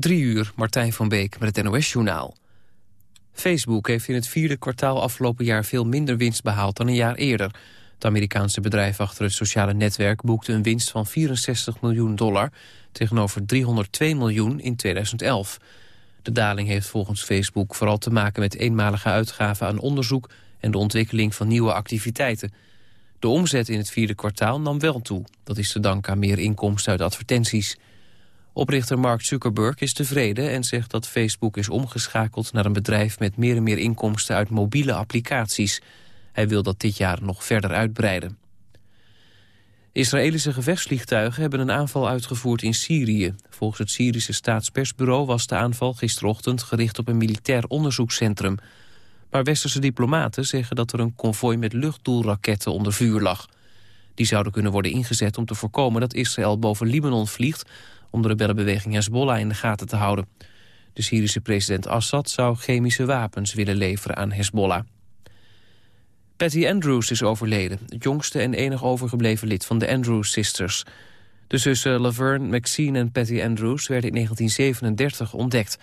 Drie uur, Martijn van Beek met het NOS-journaal. Facebook heeft in het vierde kwartaal afgelopen jaar veel minder winst behaald dan een jaar eerder. Het Amerikaanse bedrijf achter het sociale netwerk boekte een winst van 64 miljoen dollar... tegenover 302 miljoen in 2011. De daling heeft volgens Facebook vooral te maken met eenmalige uitgaven aan onderzoek... en de ontwikkeling van nieuwe activiteiten. De omzet in het vierde kwartaal nam wel toe. Dat is te danken aan meer inkomsten uit advertenties. Oprichter Mark Zuckerberg is tevreden en zegt dat Facebook is omgeschakeld naar een bedrijf met meer en meer inkomsten uit mobiele applicaties. Hij wil dat dit jaar nog verder uitbreiden. Israëlische gevechtsvliegtuigen hebben een aanval uitgevoerd in Syrië. Volgens het Syrische staatspersbureau was de aanval gisterochtend gericht op een militair onderzoekscentrum. Maar westerse diplomaten zeggen dat er een konvooi met luchtdoelraketten onder vuur lag. Die zouden kunnen worden ingezet om te voorkomen dat Israël boven Libanon vliegt om de rebellenbeweging Hezbollah in de gaten te houden. De Syrische president Assad zou chemische wapens willen leveren aan Hezbollah. Patty Andrews is overleden, het jongste en enig overgebleven lid van de Andrews Sisters. De zussen Laverne, Maxine en Patty Andrews werden in 1937 ontdekt.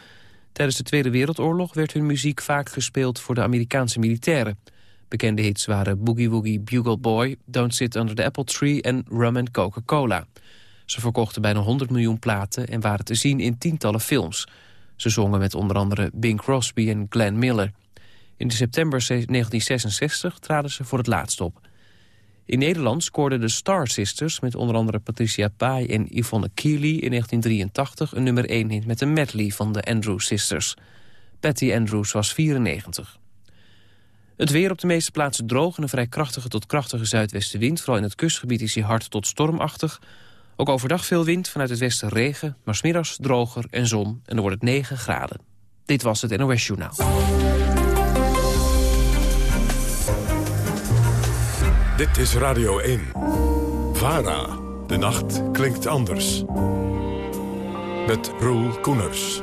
Tijdens de Tweede Wereldoorlog werd hun muziek vaak gespeeld voor de Amerikaanse militairen. Bekende hits waren Boogie Woogie Bugle Boy, Don't Sit Under the Apple Tree en Rum and Coca-Cola. Ze verkochten bijna 100 miljoen platen en waren te zien in tientallen films. Ze zongen met onder andere Bing Crosby en Glenn Miller. In september 1966 traden ze voor het laatst op. In Nederland scoorden de Star Sisters met onder andere Patricia Pai en Yvonne Keely in 1983 een nummer 1 hit met een medley van de Andrews Sisters. Patty Andrews was 94. Het weer op de meeste plaatsen droog en een vrij krachtige tot krachtige zuidwestenwind. Vooral in het kustgebied is hij hard tot stormachtig. Ook overdag veel wind, vanuit het westen regen, maar smiddags droger en zon en dan wordt het 9 graden. Dit was het NOS Journaal. Dit is Radio 1. VARA. De nacht klinkt anders. Met Roel Koeners.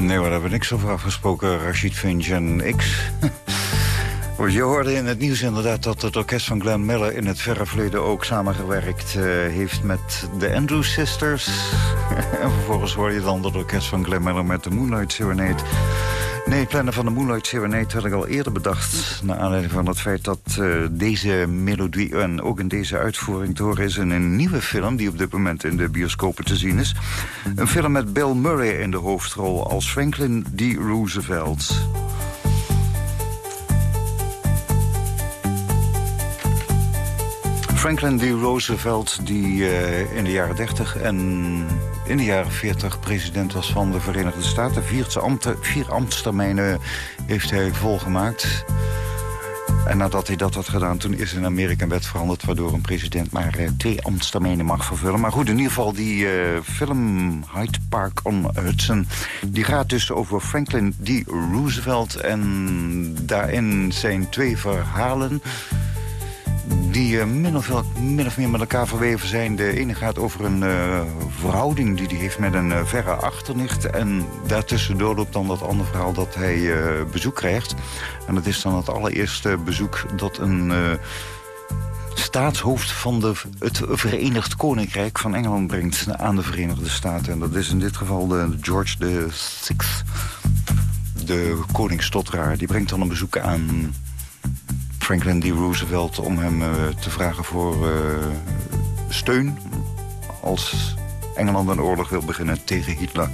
Nee, we hebben niks over afgesproken, Rashid Finch en X. Je hoorde in het nieuws inderdaad dat het orkest van Glenn Miller... in het verre verleden ook samengewerkt uh, heeft met de Andrews Sisters. en vervolgens hoor je dan het orkest van Glenn Miller met de Moonlight Serenade. Nee, plannen van de Moonlight Serenade had ik al eerder bedacht... naar aanleiding van het feit dat uh, deze melodie en ook in deze uitvoering horen is... in een nieuwe film die op dit moment in de bioscopen te zien is. Een film met Bill Murray in de hoofdrol als Franklin D. Roosevelt. Franklin D. Roosevelt, die uh, in de jaren 30 en in de jaren 40 president was van de Verenigde Staten. Vier, ambten, vier ambtstermijnen heeft hij volgemaakt. En nadat hij dat had gedaan, toen is in Amerika een wet veranderd... waardoor een president maar uh, twee ambtstermijnen mag vervullen. Maar goed, in ieder geval die uh, film Hyde Park on Hudson... die gaat dus over Franklin D. Roosevelt. En daarin zijn twee verhalen die uh, min, of, meer met elkaar verweven zijn. De ene gaat over een uh, verhouding die hij heeft met een uh, verre achternicht. En daartussendoor loopt dan dat andere verhaal dat hij bezoek krijgt. En dat is dan het allereerste bezoek dat een staatshoofd van de, het Verenigd Koninkrijk van Engeland brengt aan de Verenigde Staten. En dat is in dit geval de George VI, de koning Stotteraar. Die brengt dan een bezoek aan Franklin D. Roosevelt om hem uh, te vragen voor uh, steun... als Engeland een oorlog wil beginnen tegen Hitler.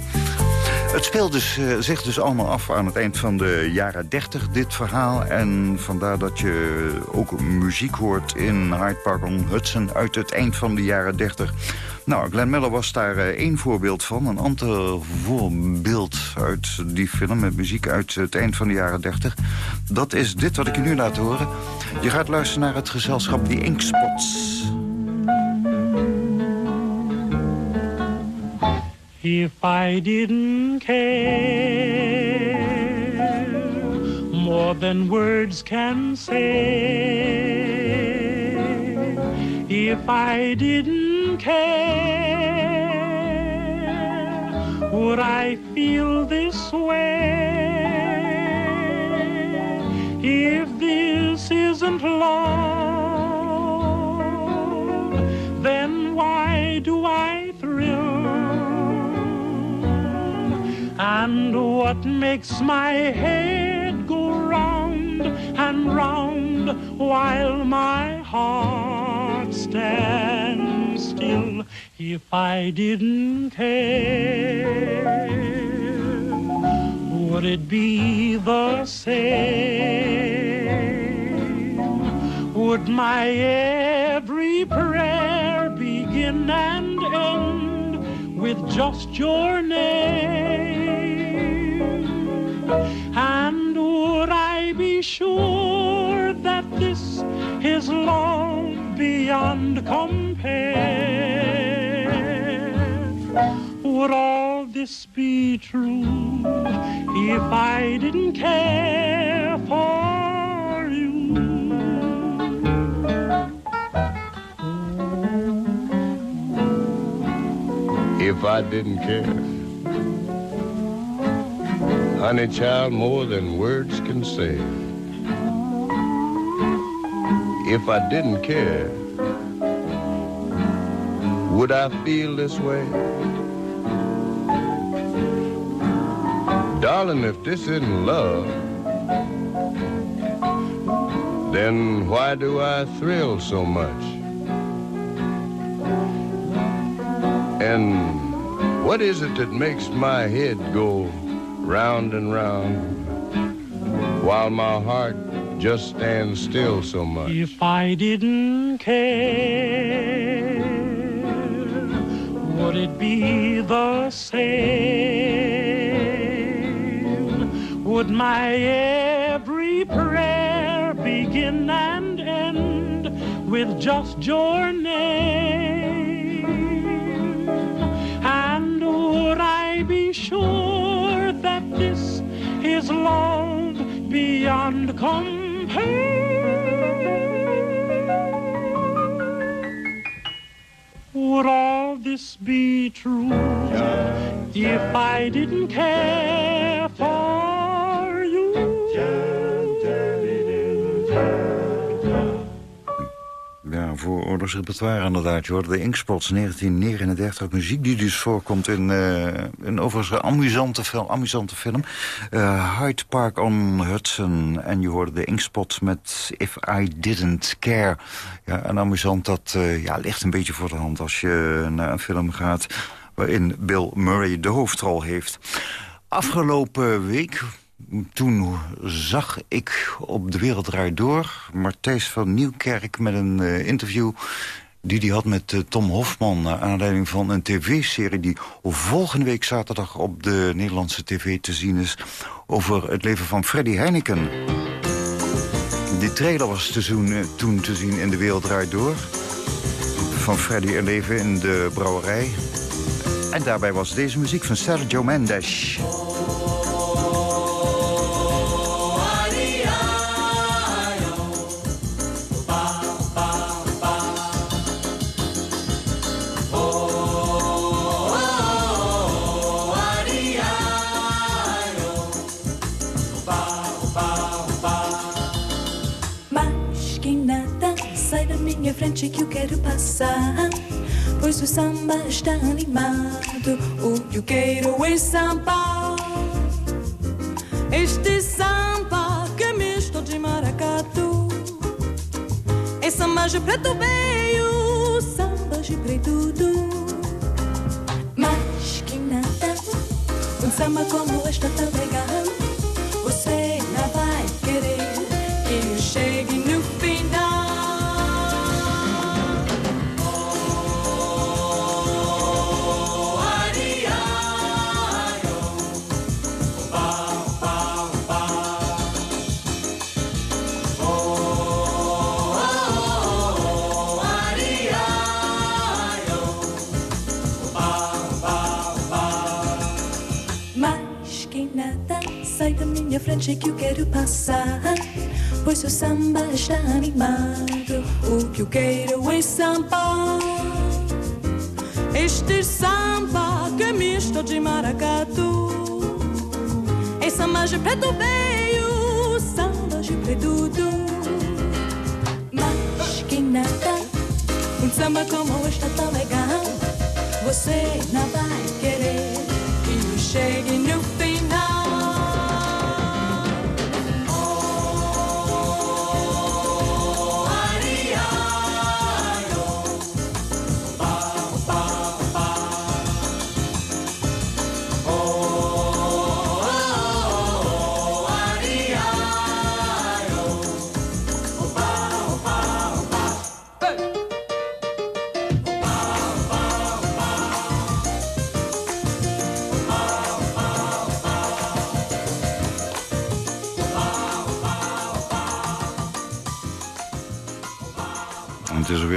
Het speelt dus, uh, zich dus allemaal af aan het eind van de jaren 30, dit verhaal. En vandaar dat je ook muziek hoort in Hyde Park on Hudson... uit het eind van de jaren 30. Nou, Glenn Miller was daar uh, één voorbeeld van. Een ander voorbeeld uit die film met muziek uit het eind van de jaren 30. Dat is dit wat ik je nu laat horen. Je gaat luisteren naar het gezelschap The Inkspots. If I didn't care more than words can say If I didn't care. Would I feel this way If this isn't love? Then why do I thrill? And what makes my head go round and round while my heart stands still if I didn't care would it be the same? Would my every prayer begin and end with just your name? And would I be sure that this is love beyond compare? Would all this be true if I didn't care for you? If I didn't care Honey child, more than words can say. If I didn't care, would I feel this way? Darling, if this isn't love, then why do I thrill so much? And what is it that makes my head go round and round while my heart just stand still so much. If I didn't care, would it be the same? Would my every prayer begin and end with just your name? And would I be sure? That this is love beyond compare. Would all this be true if I didn't care? Ja, voor oorlogsrepertoire inderdaad. Je hoorde de Inkspots 1939. Muziek die dus voorkomt in uh, een overigens amusante film. Amusante film. Uh, Hyde Park on Hudson. En je hoorde de Inkspots met If I Didn't Care. Ja, een amusant dat uh, ja, ligt een beetje voor de hand als je naar een film gaat... waarin Bill Murray de hoofdrol heeft. Afgelopen week toen zag ik op De Wereld Draait Door... Martijs van Nieuwkerk met een uh, interview die hij had met uh, Tom Hofman... naar aanleiding van een tv-serie die volgende week zaterdag... op de Nederlandse tv te zien is... over het leven van Freddy Heineken. Die trailer was te zien, uh, toen te zien in De Wereld Draait Door... van Freddy en leven in de brouwerij. En daarbij was deze muziek van Sergio Mendes... frente que eu quero passar. Pois o samba está animado, o que eu quero é samba. Este samba que é misto de maracatu. É samba de preto veio, samba de preto do. Mas que nada, um samba como esta tá legal. Frente que eu quero passar. Pois o samba está animado, o que eu quero é samba. Este samba que é misto de maracatu. É samba de preto veio, samba de preto. Mas que nada, um samba como este tão legal. Você não vai querer que eu chegue no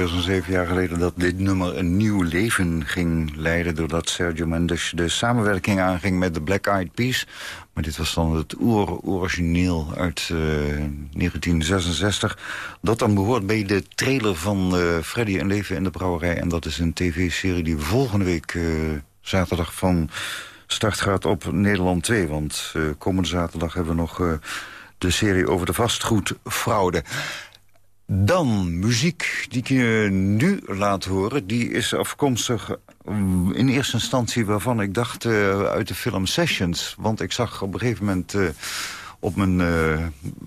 Alweer zo'n zeven jaar geleden dat dit nummer een nieuw leven ging leiden... doordat Sergio Mendes de samenwerking aanging met de Black Eyed Peas. Maar dit was dan het oer-origineel uit uh, 1966. Dat dan behoort bij de trailer van uh, Freddy en Leven in de Brouwerij. En dat is een tv-serie die volgende week uh, zaterdag van start gaat op Nederland 2. Want komende zaterdag hebben we nog de serie over de vastgoedfraude. Dan muziek die ik je nu laat horen. Die is afkomstig in eerste instantie waarvan ik dacht uh, uit de film Sessions. Want ik zag op een gegeven moment uh, op mijn,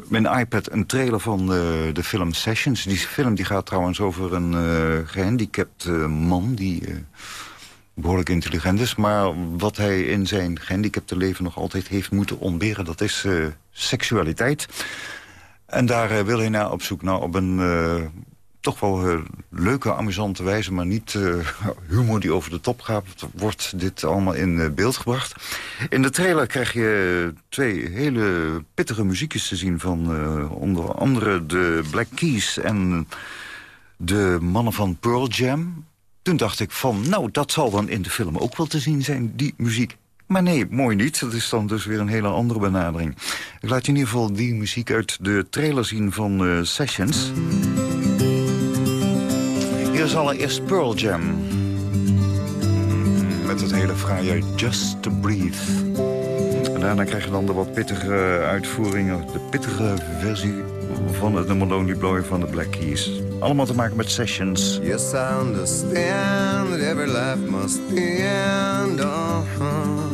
mijn iPad een trailer van de film Sessions. Die film die gaat trouwens over een gehandicapt man die behoorlijk intelligent is. Maar wat hij in zijn gehandicapte leven nog altijd heeft moeten ontberen... dat is seksualiteit. En daar uh, wil hij naar op zoek naar op een uh, toch wel uh, leuke, amusante wijze... maar niet humor die over de top gaat, wordt dit allemaal in beeld gebracht. In de trailer krijg je twee hele pittige muziekjes te zien... van onder andere de Black Keys en de mannen van Pearl Jam. Toen dacht ik van, nou, dat zal dan in de film ook wel te zien zijn, die muziek. Maar nee, mooi niet. Dat is dan dus weer een hele andere benadering. Ik laat je in ieder geval die muziek uit de trailer zien van uh, Sessions. Hier is allereerst Pearl Jam. Met het hele fraaie Just to Breathe. En daarna krijg je dan de wat pittige uitvoeringen, de pittige versie van het nummer Lonely van de Black Keys. Allemaal te maken met sessions. Yes, I understand that every life must end. Uh-huh.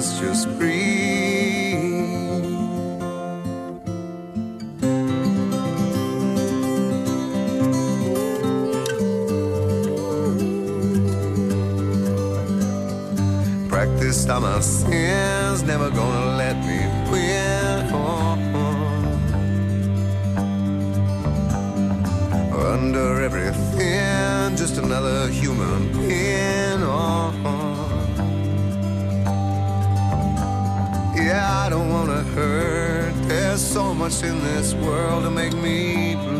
let's just breathe. Practiced all my sins, never gonna let me win. Under everything, just another human being. Hurt. There's so much in this world to make me.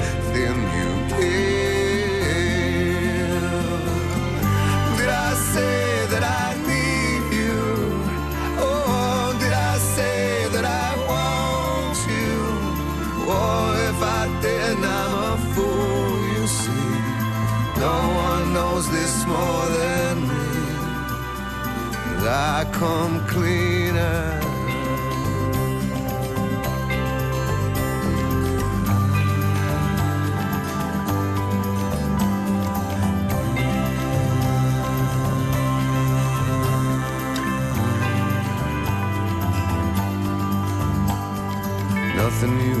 I come cleaner. Nothing you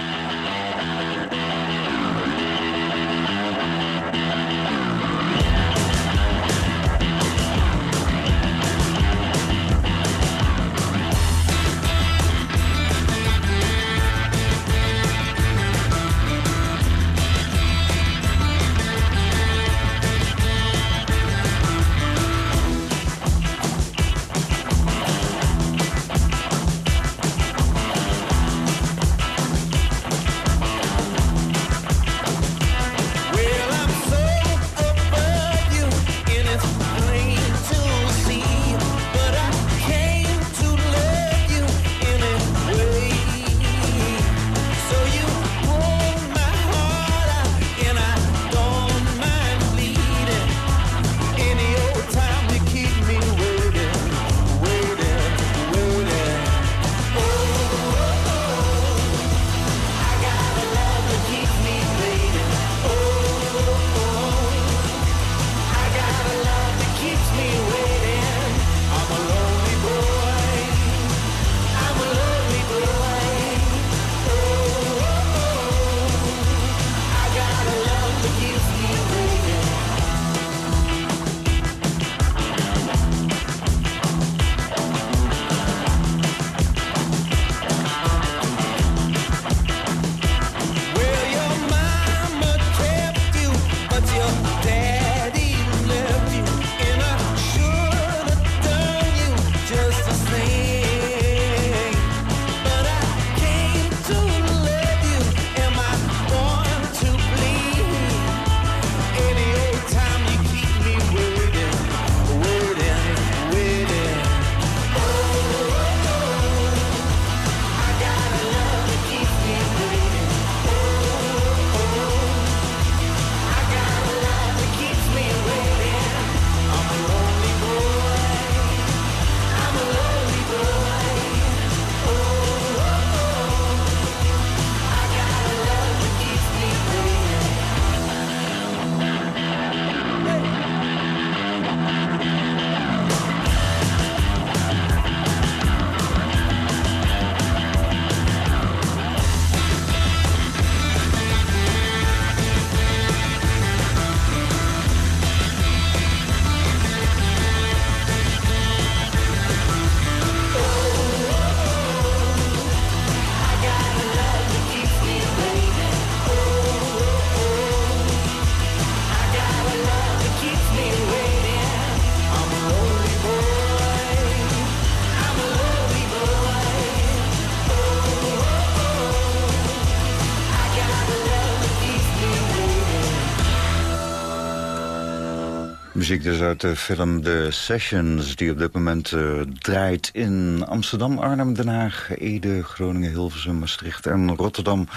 Muziek dus uit de film The Sessions... die op dit moment uh, draait in Amsterdam, Arnhem, Den Haag... Ede, Groningen, Hilversum, Maastricht en Rotterdam...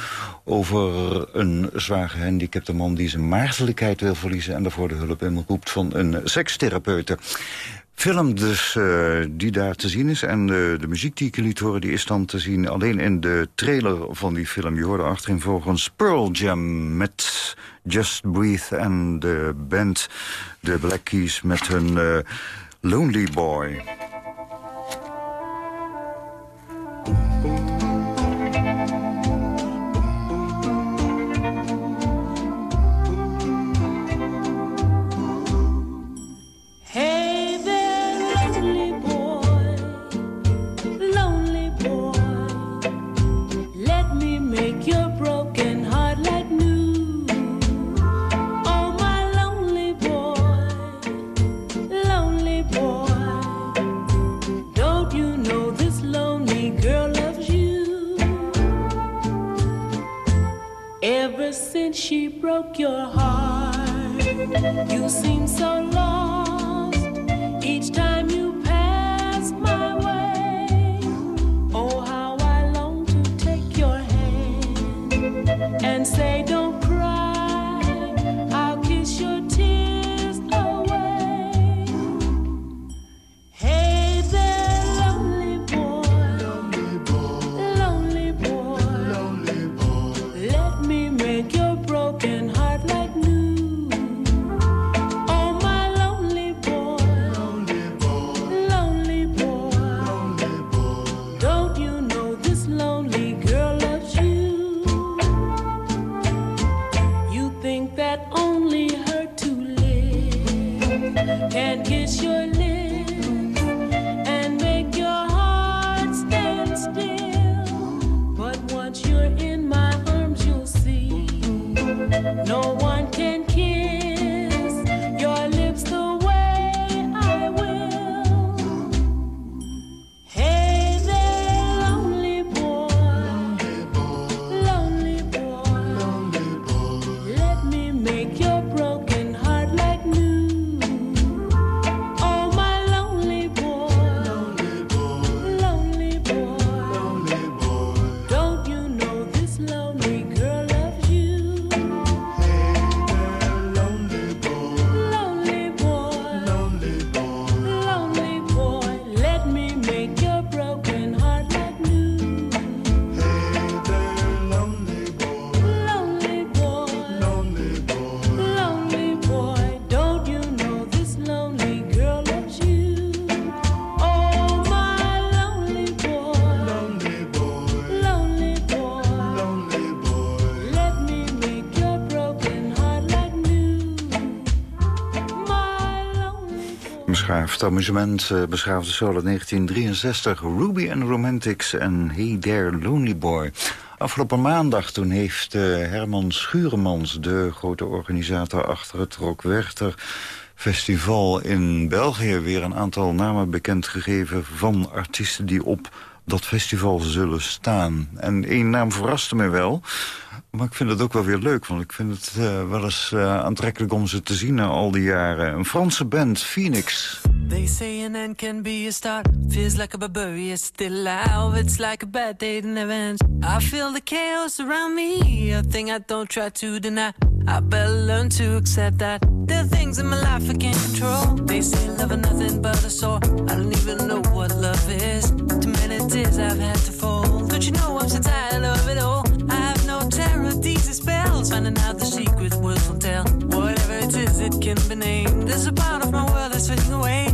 over een zwaar gehandicapte man die zijn maagdelijkheid wil verliezen... en daarvoor de hulp inroept van een sekstherapeute. Film dus uh, die daar te zien is. En de, de muziek die ik liet horen, die is dan te zien alleen in de trailer van die film. Je hoorde achterin volgens Pearl Jam met Just Breathe en de band de Black Keys met hun uh, Lonely Boy. Beschaafd amusement, uh, beschaafde uit 1963. Ruby and Romantics en Hey There Lonely Boy. Afgelopen maandag toen heeft uh, Herman Schuremans... de grote organisator achter het Rock Werchter Festival in België... weer een aantal namen bekendgegeven van artiesten die op dat festival zullen staan. En één naam verraste me wel... Maar ik vind het ook wel weer leuk, want ik vind het uh, wel eens aantrekkelijk om ze te zien na al die jaren. Een Franse band, Phoenix. They say an end can be a start. Feels like a barbarian still alive. It's like a bad day that never ends. I feel the chaos around me. A thing I don't try to deny. I better learn to accept that. There are things in my life I can't control. They say love is nothing but a sore. I don't even know what love is. Too many tears I've had to fold. Don't you know I'm so tired of it all? I have no terror these spells. Finding out the secret words won't tell. Whatever it is, it can be named. There's a part of my world that's fading away.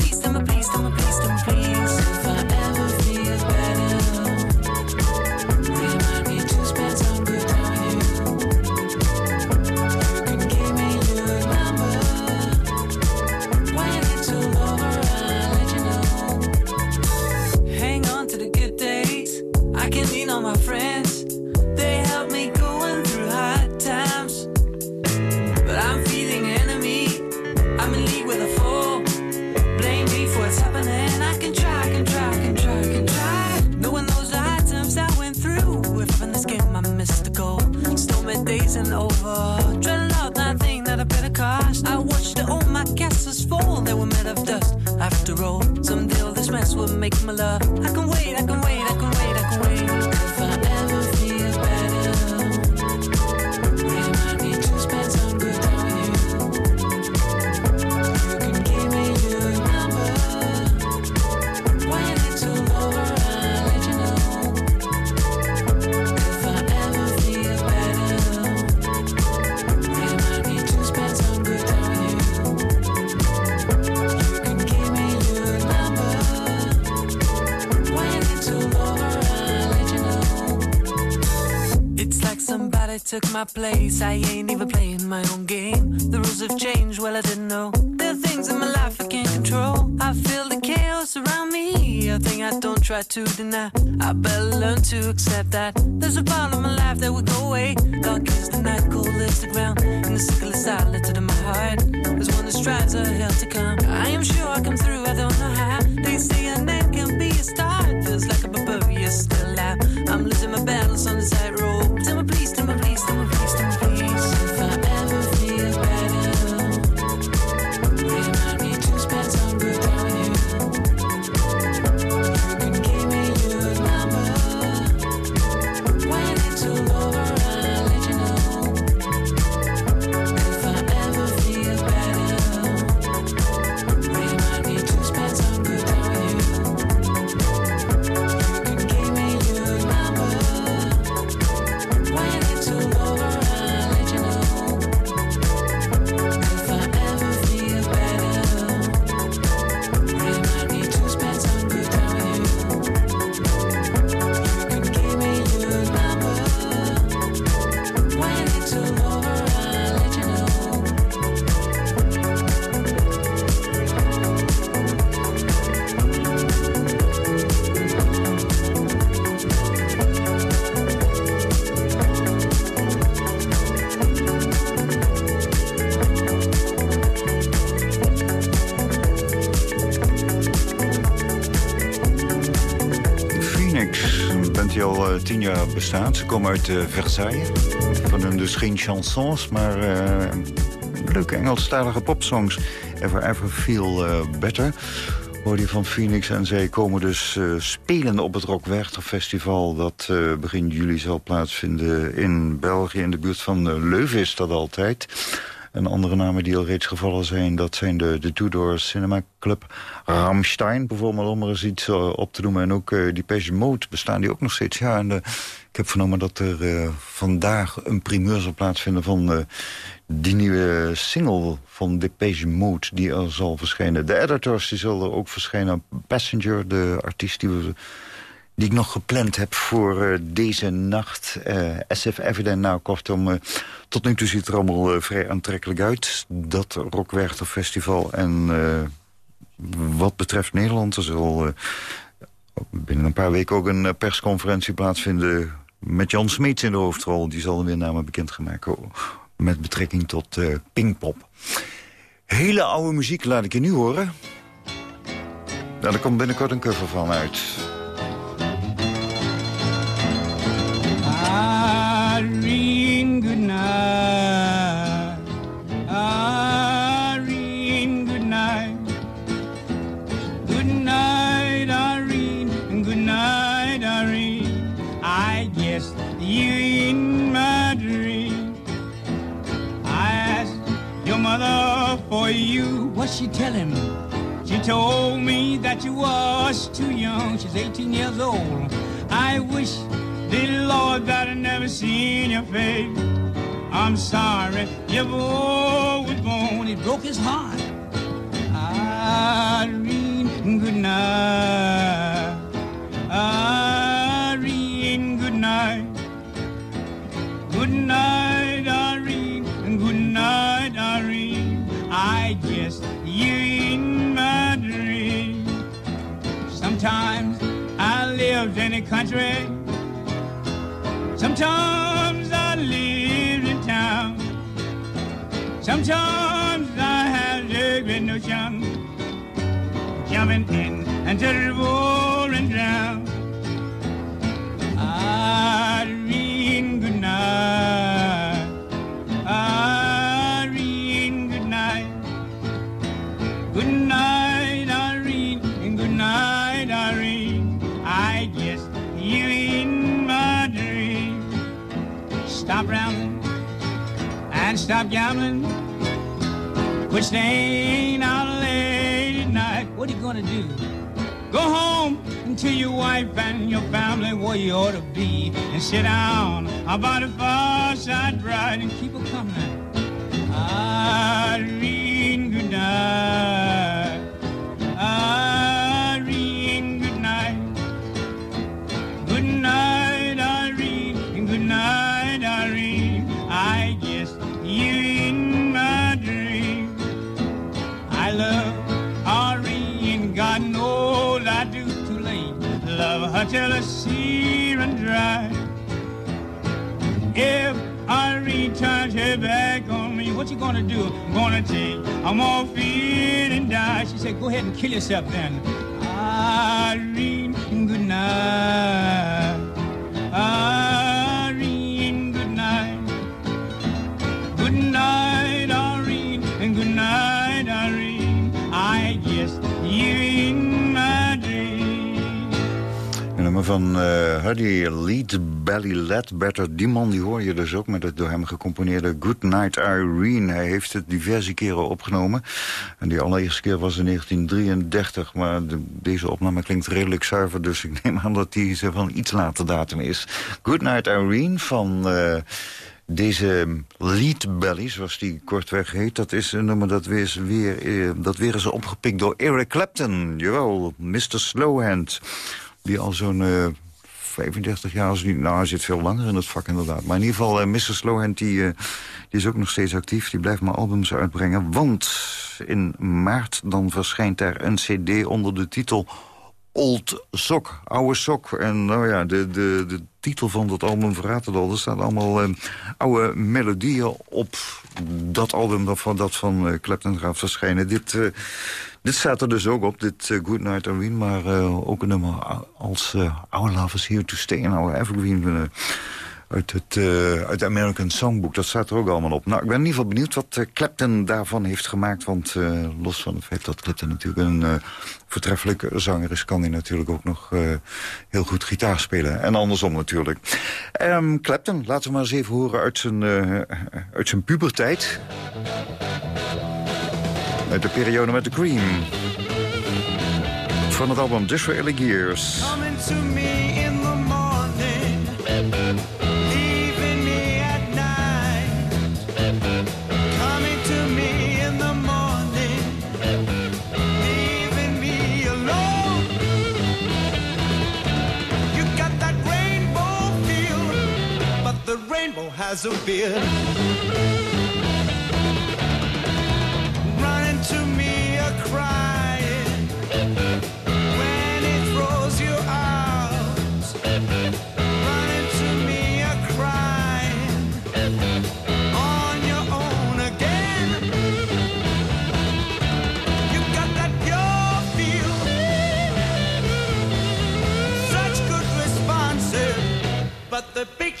make my love. I can wait, I can somebody took my place. I ain't even playing my own game. The rules have changed, well, I didn't know. There are things in my life I can't control. I feel the chaos around me. A thing I don't try to deny. I better learn to accept that. There's a part of my life that will go away. Dark is the night, cold is the ground. And the sickle is silenced in my heart. There's one that strives a hell to come. I am sure I come through, I don't know how. They say a name can be a start. Feels like a barbarian still out. I'm losing my battles on the tightrope. Ze komen uit eh, Versailles. Van hun dus geen chansons, maar eh, leuke Engelstalige popsongs. Ever Ever Feel eh, Better. Hoor je van Phoenix en zij komen dus eh, spelen op het Rock Werchter Festival... dat begin juli zal plaatsvinden in België. In de buurt van Leuven is dat altijd. En andere namen die al reeds gevallen zijn... dat zijn de, de Two Cinema Club. Ramstein bijvoorbeeld, om er eens iets eh, op te noemen. En ook uh, Depeche Mode bestaan die ook nog steeds. Ja, en eh, ik heb vernomen dat er eh, vandaag een primeur zal plaatsvinden... van eh, die nieuwe single van Depeche Mode die er zal verschijnen. De editors die zullen ook verschijnen. Passenger, de artiest die we die ik nog gepland heb voor eh, deze nacht. Eh, SF Evident, nou kortom, eh, tot nu toe ziet het er allemaal vrij aantrekkelijk uit. Dat Rockwerchter Festival en wat betreft Nederland... er zal binnen een paar weken ook een persconferentie plaatsvinden... met Jan Smeets in de hoofdrol. Die zal weer namen bekend gaan maken met betrekking tot Pinkpop. Hele oude muziek laat ik je nu horen. Nou, daar komt binnenkort een cover van uit. Irene, good night. Irene, good night. Good night, Irene, good night, Irene. I guess you in my dream. I asked your mother for you. What's she telling me? She told me that you was too young. She's 18 years old. I wish the Lord that I never seen your face. I'm sorry, your boy was born. It broke his heart. Irene, good night. Irene, good night. Good night, Irene, good night, Irene. I guess you in my dream. Sometimes I lived in a country. Sometimes I live in town. Sometimes I had a great notion jumping in and to the stop gambling. Quit staying out late at night. What are you gonna do? Go home and tell your wife and your family where you ought to be and sit down about a fireside bride and keep her company. Irene, good night. Till I see her dry. If Irene turns her back on me, what you gonna do? I'm gonna take a morphine and die. She said, go ahead and kill yourself then. Irene, good night. Irene, Van eh Huddy Lead Belly Led. Die man die hoor je dus ook met het door hem gecomponeerde Good Night Irene. Hij heeft het diverse keren opgenomen. En die allereerste keer was in 1933. Maar de- deze opname klinkt redelijk zuiver. Dus ik neem aan dat die van iets later datum is. Good Night Irene van... eh, deze Lead Belly, zoals die kortweg heet... dat is een nummer dat weer, is weer, eh, dat weer is opgepikt door Eric Clapton. Jawel, Mr. Slowhand. Die al zo'n eh, 35 jaar, als niet, nou hij zit veel langer in het vak inderdaad. Maar in ieder geval, eh, Mr. Slowhand die, eh, die is ook nog steeds actief. Die blijft maar albums uitbrengen. Want in maart dan verschijnt er een cd onder de titel... Old Sok, oude sok. En nou ja, de, de, de titel van dat album verraadt het al. Er staan allemaal eh, oude melodieën op dat album dat van, dat van eh, Clapton gaat verschijnen. Dit, eh, dit staat er dus ook op, dit eh, Good Night Irene. Maar ook een nummer als Our Love is Here to Stay. En Our Evergreen uit het, eh, American Songbook. Dat staat er ook allemaal op. Nou, ik ben in ieder geval benieuwd wat eh, Clapton daarvan heeft gemaakt. Want eh, los van het feit dat Clapton natuurlijk een voortreffelijke zanger is... kan hij natuurlijk ook nog heel goed gitaar spelen. En andersom natuurlijk. Ehm, Clapton, laten we maar eens even horen uit zijn, uit zijn puberteit. Uit de periode met The Cream. Van het album Disraeli Gears. Coming to me rainbow has a beard.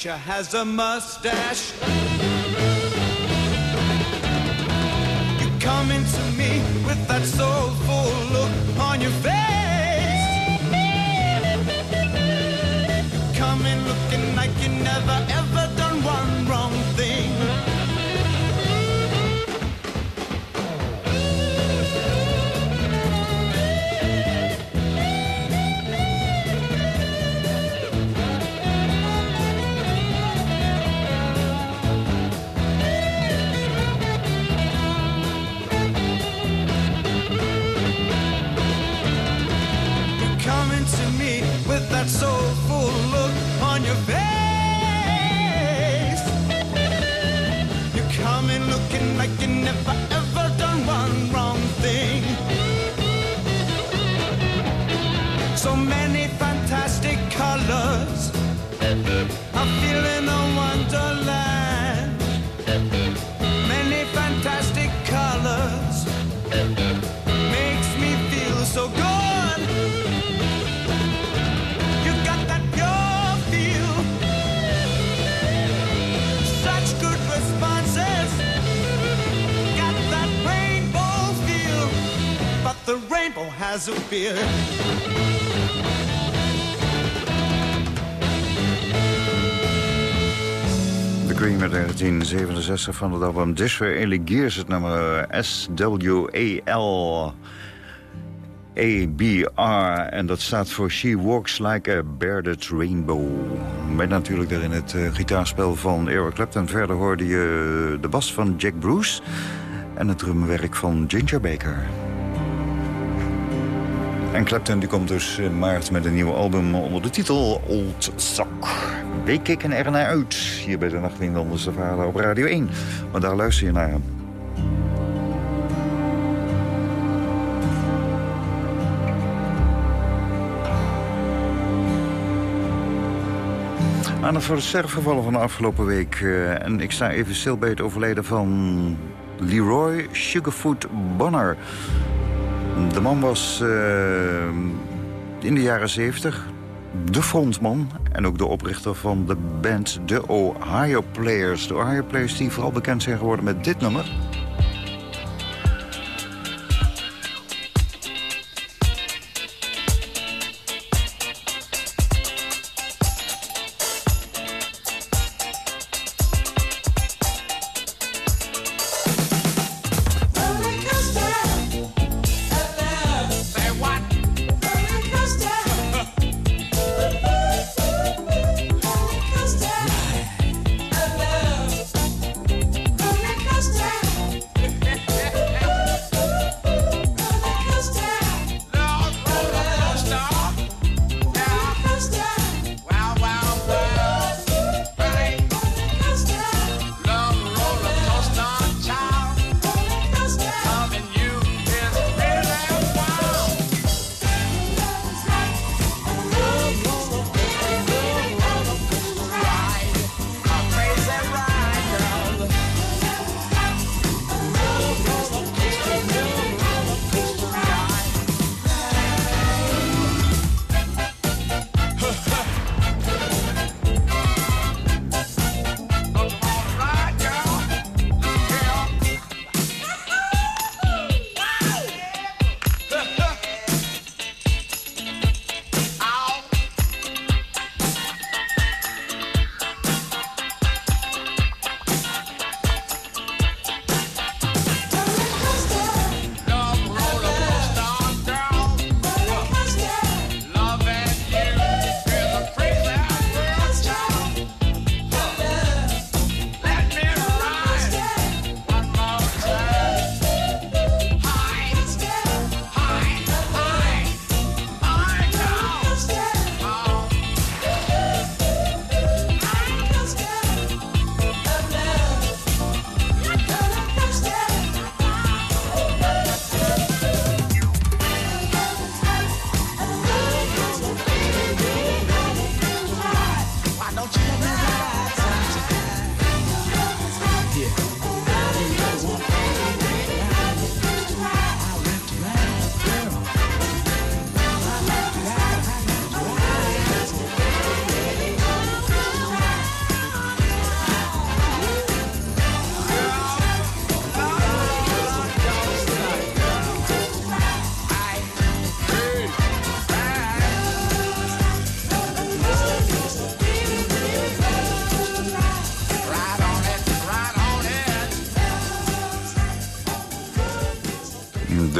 Picture has a mustache. You coming to me with that soulful look on your face. Wonderland. Many fantastic colors makes me feel so good. You got that pure feel, such good responses. Got that rainbow feel, but the rainbow has a beard. The Scream uit 1967 van het album Disraeli Gears, het nummer S-W-A-L. ABR. En dat staat voor She Walks Like a Bearded Rainbow. Met natuurlijk daarin het uh, gitaarspel van Eric Clapton. Verder hoorde je de bas van Jack Bruce. En het drumwerk van Ginger Baker. En Clapton die komt dus in maart met een nieuw album onder de titel Old Sock. Wij kijken er naar uit, hier bij de Nachtwindlandse Vader op Radio 1. Maar daar luister je naar. Aandacht voor de sterfgevallen van de afgelopen week. Uh, en ik sta even stil bij het overlijden van Leroy Sugarfoot Bonner. De man was uh, in de jaren 70 de frontman en ook de oprichter van de band The Ohio Players. De Ohio Players die vooral bekend zijn geworden met dit nummer.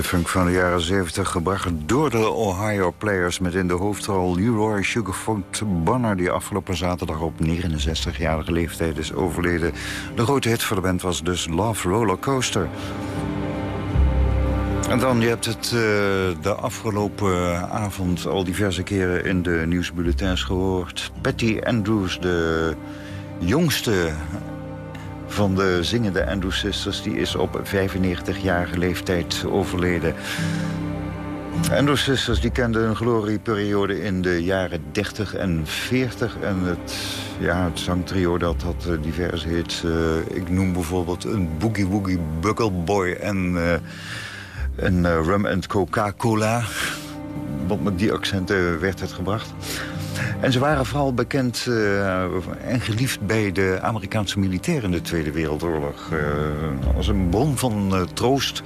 Funk van de jaren 70... gebracht door de Ohio Players... met in de hoofdrol Leroy Sugarfoot Bonner... die afgelopen zaterdag op 69-jarige leeftijd is overleden. De grote hit voor de band was dus Love Roller Coaster. En dan, je hebt het uh, de afgelopen avond al diverse keren in de nieuwsbulletins gehoord. Patty Andrews, de jongste van de zingende Andrew Sisters... die is op 95-jarige leeftijd overleden. Andrew Sisters die kenden een glorieperiode in de jaren 30 en 40. En het, ja, het zangtrio dat had eh, diverse hits. Uh, ik noem bijvoorbeeld een Boogie Woogie Buckle Boy en een Rum and Coca-Cola. Want met die accenten werd het gebracht. En ze waren vooral bekend uh, en geliefd bij de Amerikaanse militairen in de Tweede Wereldoorlog. Uh, als een bron van uh, troost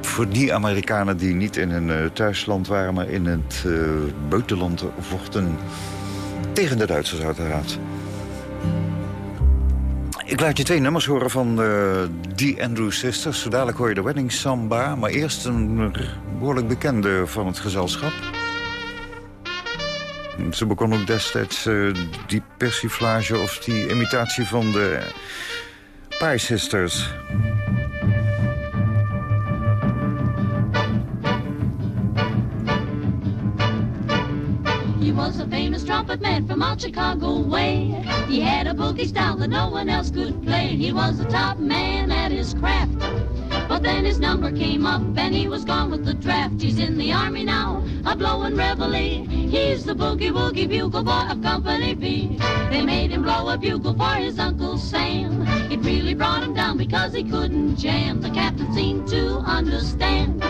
voor die Amerikanen die niet in hun thuisland waren... maar in het buitenland vochten tegen de Duitsers uiteraard. Ik laat je twee nummers horen van de The Andrew Sisters. Dadelijk hoor je de Wedding Samba. Maar eerst een behoorlijk bekende van het gezelschap. Ze begon ook destijds uh, die persiflage of die imitatie van de Pie Sisters. He was a famous trumpet man from out Chicago way. He had a boogie style that no one else could play. He was a top man at his craft. But then his number came up and he was gone with the draft. He's in the army now, a blowing reveille. He's the boogie woogie bugle boy of Company B. They made him blow a bugle for his Uncle Sam. It really brought him down because he couldn't jam. The captain seemed to understand.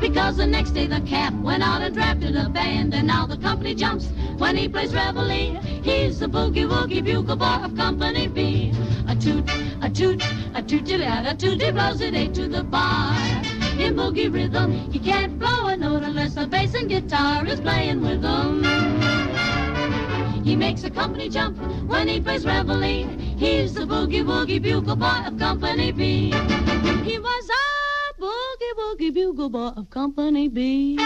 Because the next day the cap went out and drafted a band, and now the company jumps when he plays reveille. He's the boogie woogie bugle boy of Company B. A toot, a toot, a toot, a toot, he blows it eight to the bar. In boogie rhythm, he can't blow a note unless the bass and guitar is playing with him. He makes a company jump when he plays reveille. He's the boogie woogie bugle boy of Company B. He was a boogie woogie bugle boy of Company B.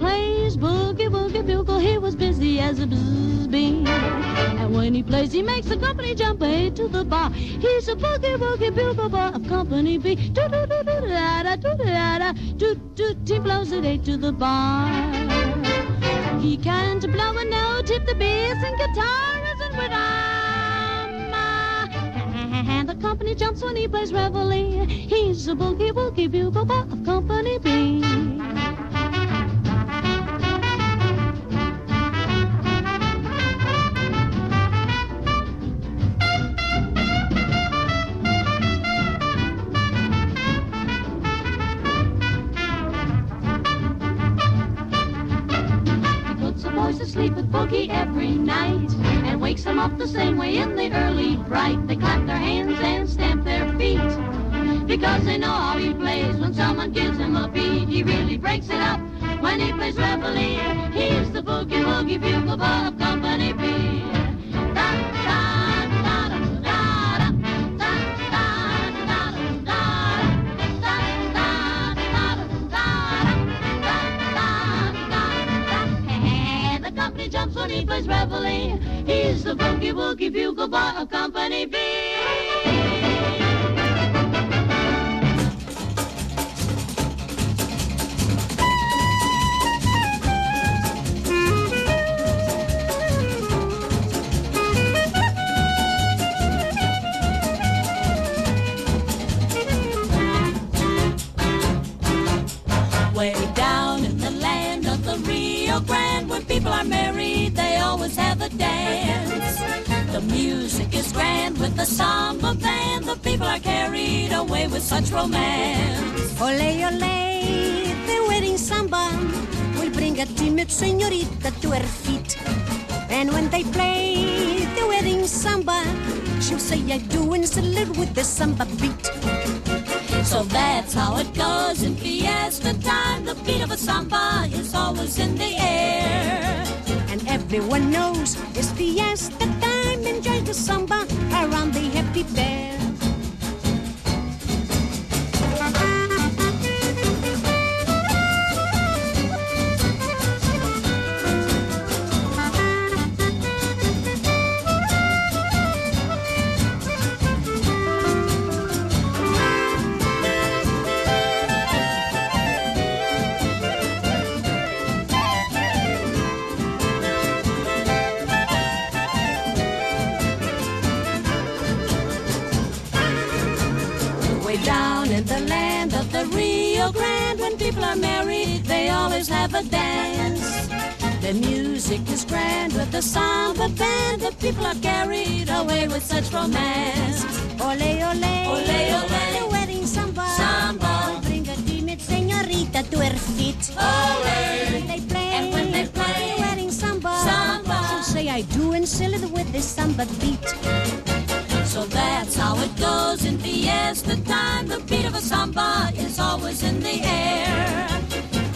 Plays boogie woogie bugle, he was busy as a buzz bee. And when he plays, he makes the company jump eight to the bar. He's a boogie woogie bugle boy of Company B. Do do do do da da do da da do do. He blows it eight to the bar. He can't blow a note if the bass and guitar isn't with him. And the company jumps when he plays reveille. He's a boogie woogie bugle boy of Company B. to sleep with Boogie every night and wakes them up the same way in the early bright. They clap their hands and stamp their feet because they know how he plays. When someone gives him a beat, he really breaks it up. When he plays reveille, he's the boogie woogie bugle boy of reveille. He's the boogie woogie bugle boy of Company B. dance. The music is grand with the samba band. The people are carried away with such romance. Ole, ole, the wedding samba will bring a timid senorita to her feet. And when they play the wedding samba, she'll say, I do and salute with the samba beat. So that's how it goes in fiesta time. The beat of a samba is always in the air. And everyone knows it's fiesta time. Enjoy the samba around the happy bear. The Rio Grande, when people are married, they always have a dance. The music is grand with the samba band. The people are carried away with such romance. Ole, ole, Ole, ole. the wedding samba. Samba. bring a timid senorita to her feet. Ole. When they play, And when they play the wedding samba, samba. she'll say, I do and salute with the samba beat. So that's how it goes in fiesta time. The beat of a samba is always in the air.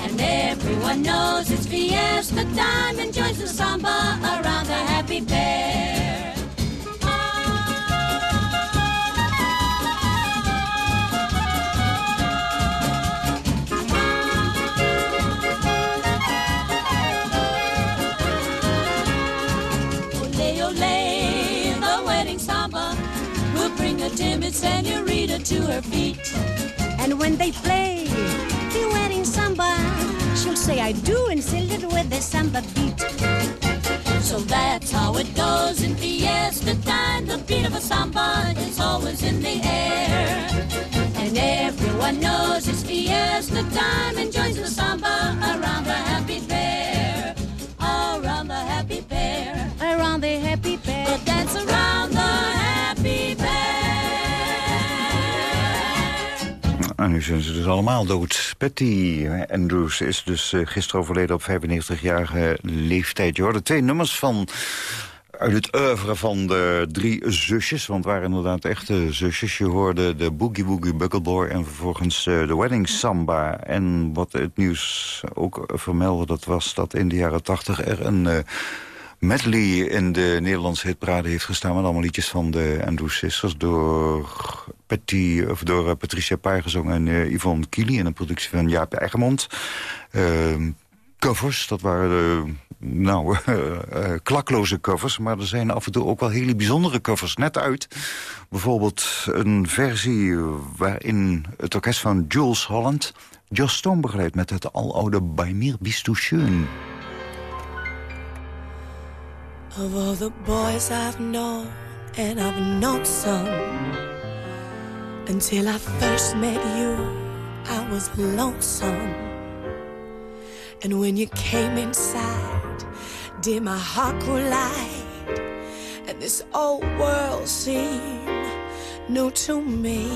And everyone knows it's fiesta time. and joins the samba around the happy pair. Senorita to her feet. And when they play the wedding samba, she'll say I do and it with the samba beat. So that's how it goes in fiesta time. The beat of a samba is always in the air. And everyone knows it's fiesta time and joins the samba around the happy pair. Around the happy pair. Around the happy pair. We'll dance around En nu zijn ze dus allemaal dood. Patty Andrews is dus eh, gisteren overleden op 95-jarige leeftijd. Je hoorde twee nummers van uit het oeuvre van de drie zusjes. Want het waren inderdaad echte zusjes. Je hoorde de Boogie Woogie Buckleboy en vervolgens eh, de Wedding Samba. En wat het nieuws ook vermeldde, dat was dat in de jaren 80 er een... eh, medley in de Nederlandse hitparade heeft gestaan... met allemaal liedjes van de Andrews Sisters... door, Patty, of door eh, Patricia Paar gezongen en eh, Yvonne Kili... in een productie van Jaap Egmond. Ehm, covers, dat waren de, nou, eh, klakloze covers... maar er zijn af en toe ook wel hele bijzondere covers net uit. Bijvoorbeeld een versie waarin het orkest van Jules Holland... Joss Stone begeleidt met het aloude Bij mir bist. Of all the boys I've known, and I've known some. Until I first met you, I was lonesome. And when you came inside, did my heart light? And this old world seemed new to me.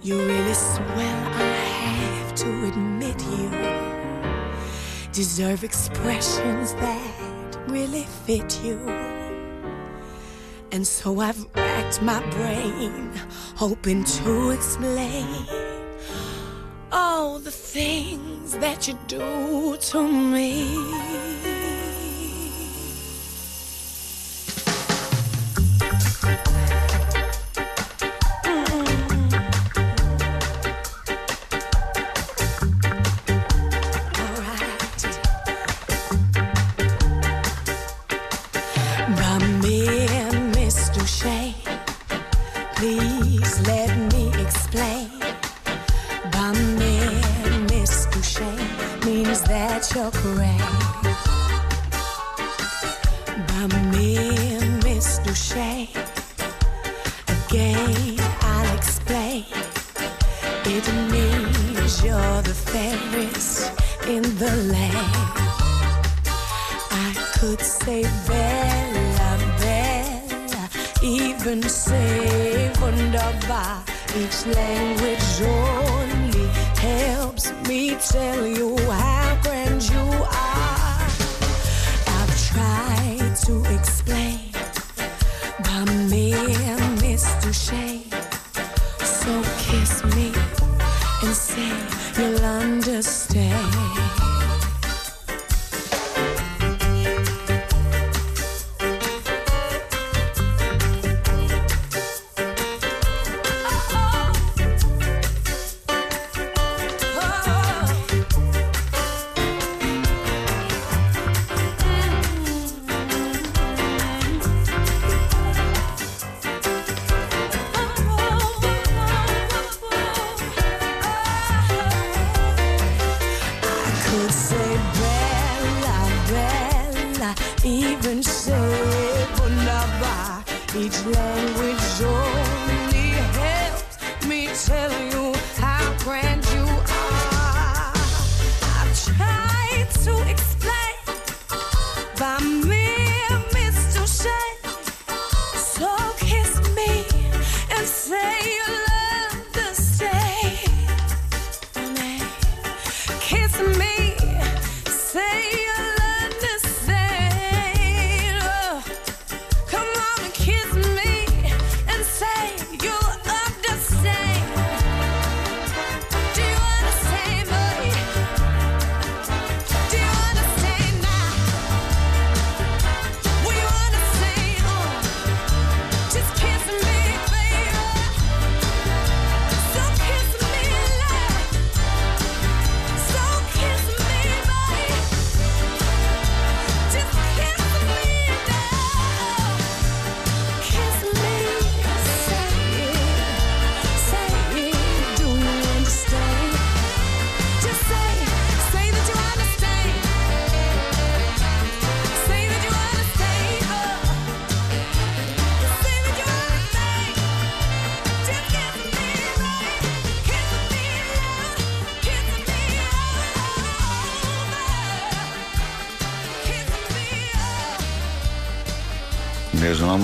You really swell, I have to admit you deserve expressions that really fit you. And so I've racked my brain, hoping to explain all the things that you do to me. Miss again I'll explain. It means you're the fairest in the land. I could say Bella, Bella, even say wunderbar. Each language only helps me tell you how grand you are. I've tried to explain, but me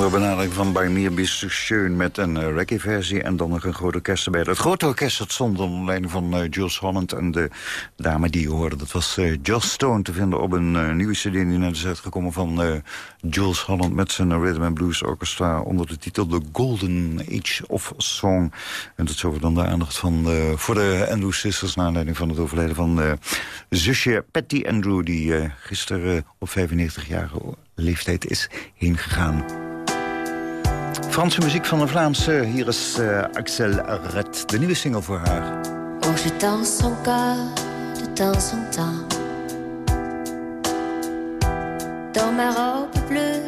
Er andere benadering van Bij Mir bist schön met een uh, reggae-versie en dan nog een groot orkest erbij. Het grote orkest dat stond onder leiding van uh, Jules Holland en de dame die je hoorde. Dat was uh, Joss Stone te vinden op een nieuwe cd die net is uitgekomen van Jules Holland met zijn Rhythm and Blues Orchestra onder de titel The Golden Age of Song. En dat over dan de aandacht van, voor de Andrew Sisters na aanleiding van het overlijden van zusje Patty Andrew die gisteren op 95-jarige leeftijd is heen gegaan. Franse muziek van een Vlaamse. Hier is uh, Axel Red, de nieuwe single voor haar. Oh, je danse encore de temps en temps. Dans ma robe bleue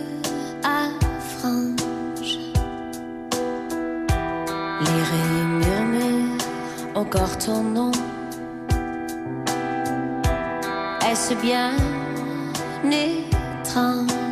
à franges. Les raies murmurent encore ton nom. Est-ce bien étrange? 藏。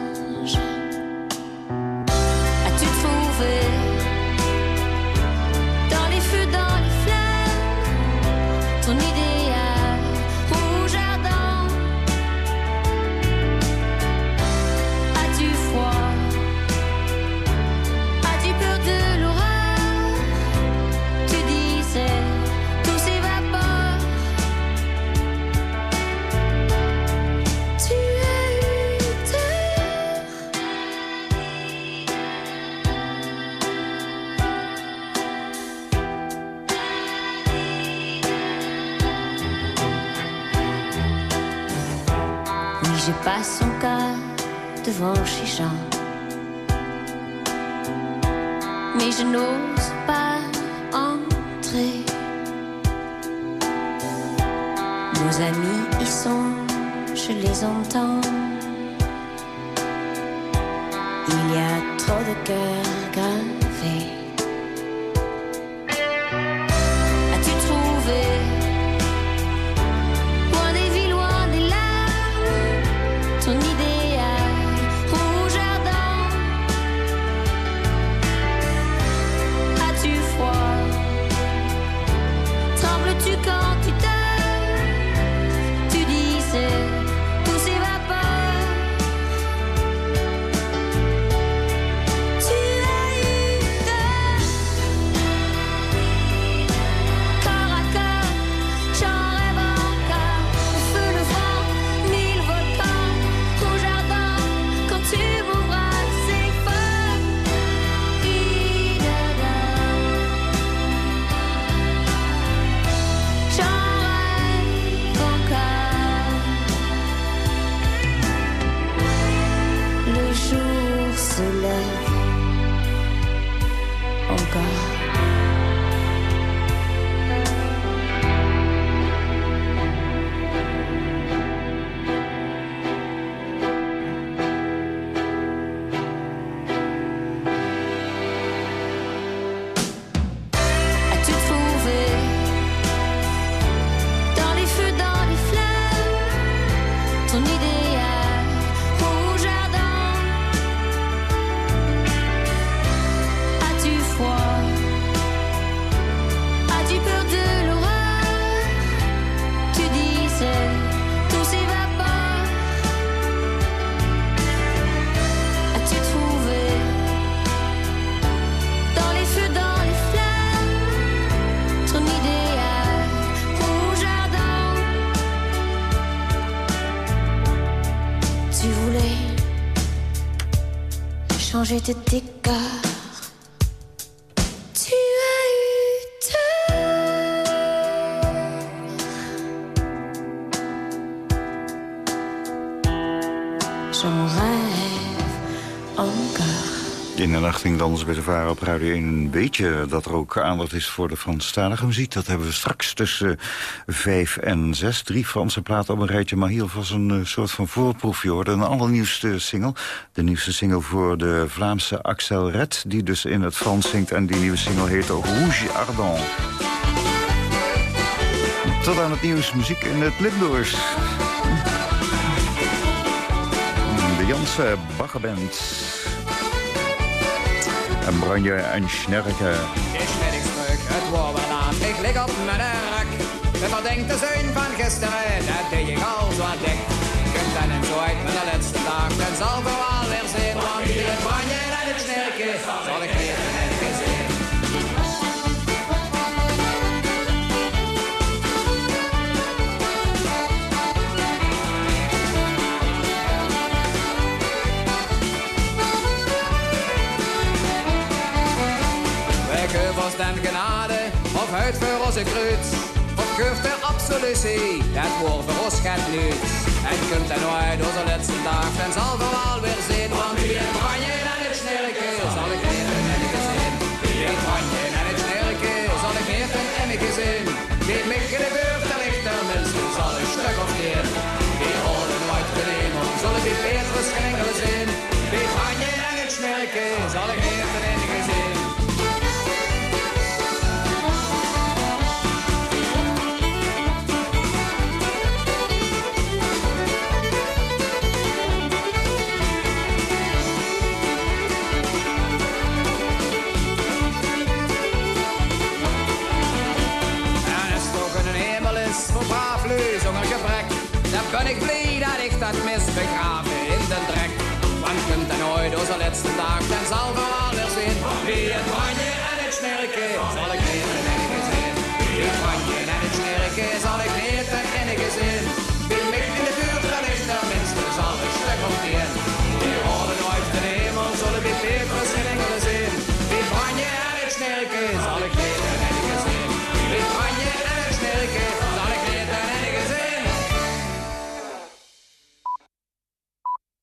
je te découvre. Dans bij de op Radio 1. Weet je dat er ook aandacht is voor de Franstalige muziek? Dat hebben we straks tussen vijf en zes. Drie Franse platen op een rijtje. Maar hier was een uh, soort van voorproefje. Hoor. Een allernieuwste single. De nieuwste single voor de Vlaamse Axel Red. Die dus in het Frans zingt. En die nieuwe single heet Rouge Ardent. Tot aan het nieuws. Muziek in het Limburgs. De Janse Baggerband en branje en snerken. Ik ben ik terug, het wordt wel ik lig op mijn rek. De verdenkte zijn van gisteren, dat deed je al zo dik. Ik ben hem zo uit de laatste dag, Het zal wel weer zien, want die en het snerken zal ik weer uit voor onze kruid. Of geeft de absolutie, het woord voor ons gaat nu. En komt er nooit onze laatste dag, dan zal we alweer zien. Want wie het branje en het snerken, zal ik eten en ik gezin. Wie het branje en het zal ik eten en ik gezin. Geef me beurt, de lichter, mensen, zal een stuk of keer. Die horen nooit benemen, zullen die Petrus geen enkele zin. Wie branje en het snerken, zal ik eten en ik gezin. En ben ik blij dat ik dat mis begraven in de drek. Want kunt en ooit onze laatste dag en zal voor alles zien. Wie het branje en het snerken zal ik niet en enige gezin. Wie het branje en het snerken zal ik niet en enige gezin. Wie mij in de buurt gaan is, tenminste zal ik stuk op die. Die rode nooit te nemen zullen die peper